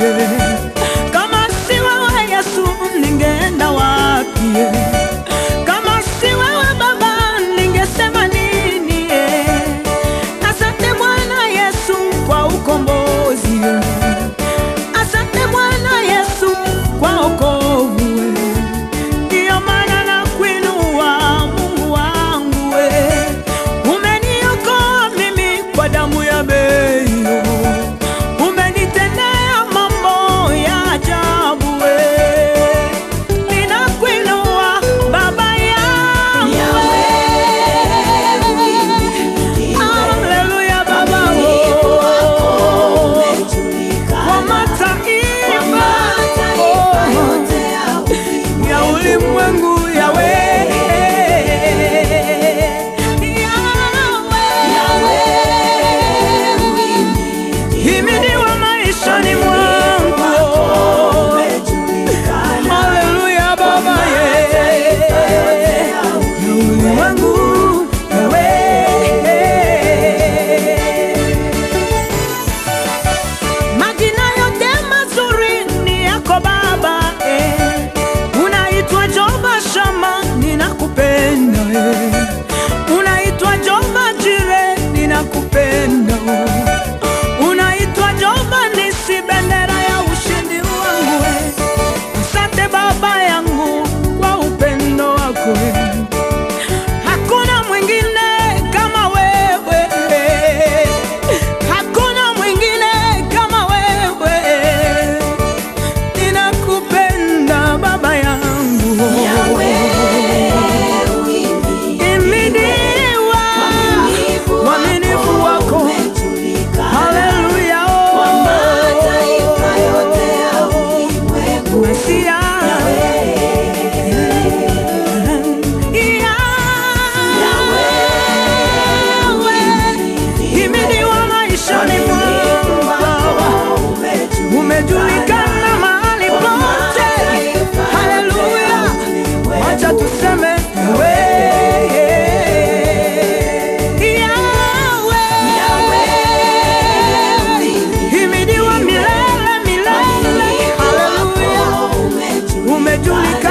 wapi? Messiah. umejulikana